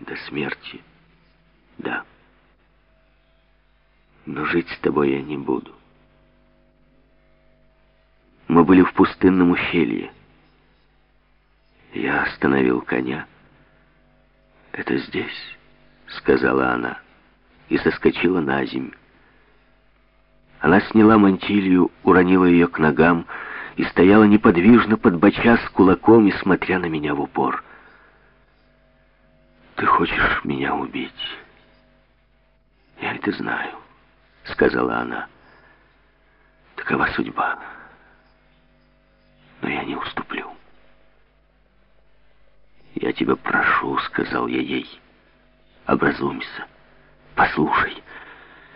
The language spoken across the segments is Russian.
До смерти, да. Но жить с тобой я не буду. Мы были в пустынном ущелье. Я остановил коня. «Это здесь», — сказала она, и соскочила на земь. Она сняла мантилью, уронила ее к ногам и стояла неподвижно, подбоча с кулаком и смотря на меня в упор. «Ты хочешь меня убить?» «Я это знаю», — сказала она. «Такова судьба. Но я не уступлю». «Я тебя прошу», — сказал я ей. «Образумься, послушай.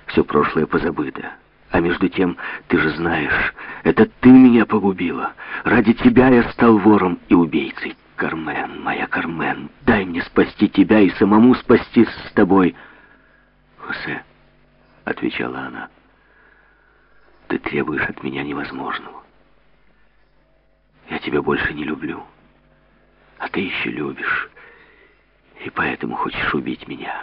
Все прошлое позабыто». А между тем, ты же знаешь, это ты меня погубила. Ради тебя я стал вором и убийцей. Кармен, моя Кармен, спасти тебя и самому спастись с тобой. Хосе, отвечала она, ты требуешь от меня невозможного. Я тебя больше не люблю, а ты еще любишь, и поэтому хочешь убить меня.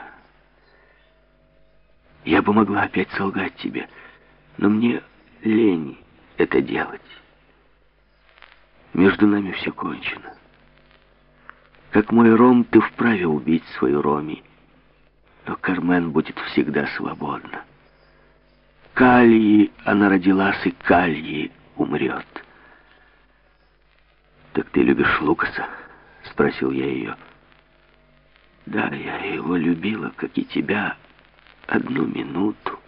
Я бы могла опять солгать тебе, — но мне лень это делать. Между нами все кончено. Как мой Ром, ты вправе убить свою Роми, но Кармен будет всегда свободна. Кальи она родилась, и Кальи умрет. «Так ты любишь Лукаса?» — спросил я ее. «Да, я его любила, как и тебя, одну минуту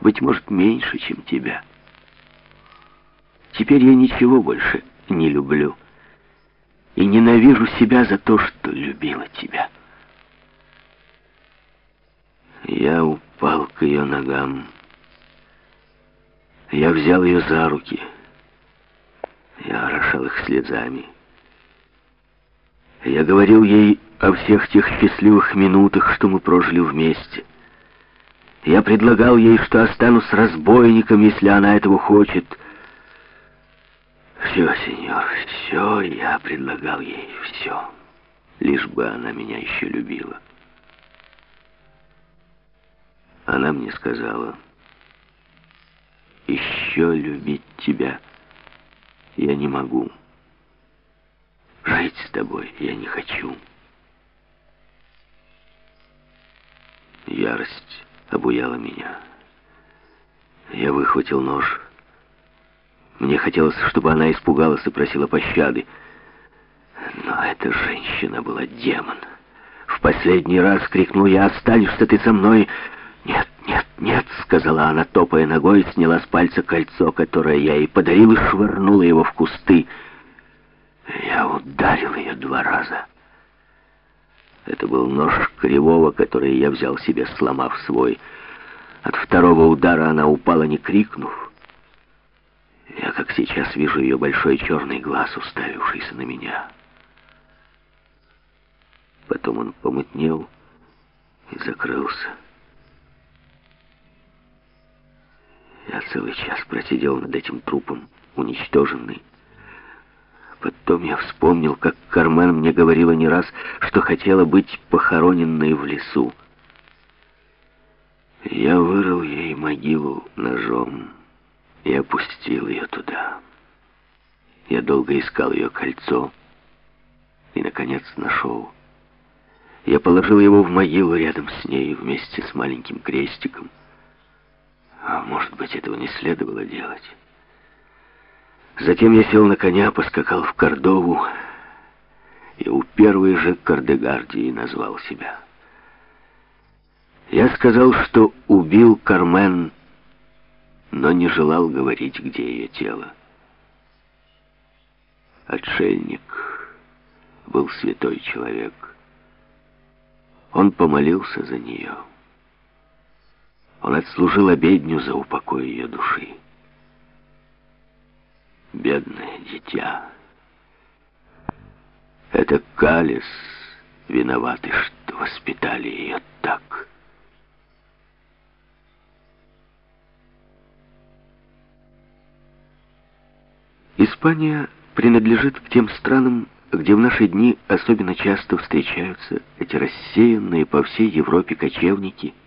быть может, меньше, чем тебя. Теперь я ничего больше не люблю и ненавижу себя за то, что любила тебя. Я упал к ее ногам. Я взял ее за руки. Я орошал их слезами. Я говорил ей о всех тех счастливых минутах, что мы прожили вместе. Я предлагал ей, что останусь разбойником, если она этого хочет. Все, сеньор, все я предлагал ей, все. Лишь бы она меня еще любила. Она мне сказала, еще любить тебя я не могу. Жить с тобой я не хочу. Ярость обуяла меня. Я выхватил нож. Мне хотелось, чтобы она испугалась и просила пощады. Но эта женщина была демон. В последний раз крикнул я, «Останешься ты со мной!» «Нет, нет, нет!» — сказала она, топая ногой, сняла с пальца кольцо, которое я ей подарил, и швырнула его в кусты. Я ударил ее два раза. Это был нож кривого, который я взял себе, сломав свой. От второго удара она упала, не крикнув. Как сейчас, вижу ее большой черный глаз, уставившийся на меня. Потом он помутнел и закрылся. Я целый час просидел над этим трупом, уничтоженный. Потом я вспомнил, как Кармен мне говорила не раз, что хотела быть похороненной в лесу. Я вырыл ей могилу ножом и опустил ее туда. Я долго искал ее кольцо и, наконец, нашел. Я положил его в могилу рядом с ней вместе с маленьким крестиком. А может быть, этого не следовало делать. Затем я сел на коня, поскакал в Кордову и у первой же Кардегардии назвал себя. Я сказал, что убил Кармен, но не желал говорить, где ее тело. Отшельник был святой человек. Он помолился за нее. Он отслужил обедню за упокой ее души бедное дитя. Это Калис виноваты, что воспитали ее так. Испания принадлежит к тем странам, где в наши дни особенно часто встречаются эти рассеянные по всей Европе кочевники –